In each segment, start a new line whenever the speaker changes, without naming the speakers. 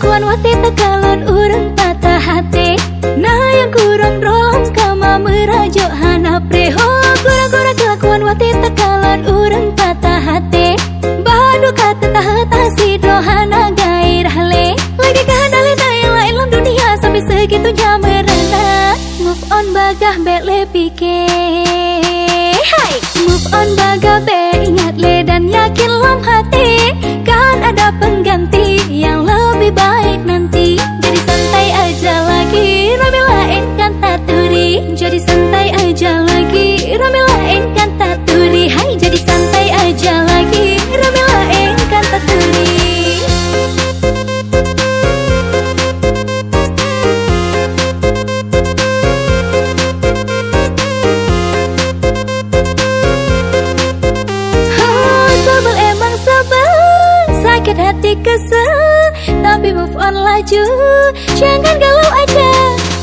kelakuan wati tekalon urang patah hati. Nah yang kurang drom kama merajuk hana preho. Gura-gura kelakuan wati tekalon urang patah hati. Badu kata tahta si hana gairah le Lagi kahadale na yang lain dalam dunia Sampai segitu merana. Move on bagah bele pikir. Hai Move on bagah be ingat le dan yakin lam hati. Kan ada pengganti lebih baik nanti Jadi santai aja lagi. Ramilah enkan taturi Jadi santai aja lagi. Ramilah enkan taturi Hai jadi santai aja lagi. Taturi Oh, sebel emang sebel. Sakit hati kesel Tapi move on laju. Jangan galau aja.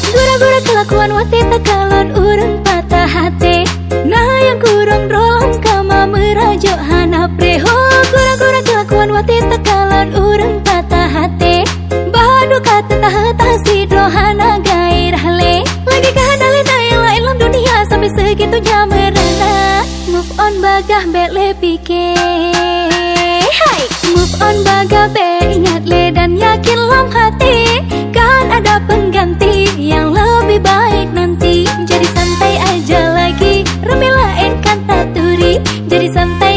Gura-gura kelakuan wati tekalon urang patah hati. Nah yang kurang drom kama merajuk hana preho. Gura-gura kelakuan wati tekalon urang patah hati. Badu kata tahta si hana gairah le Lagi yang lain dalam dunia Sampai segitu merana. Move on bagah bele pikir. Hai Move on horizonte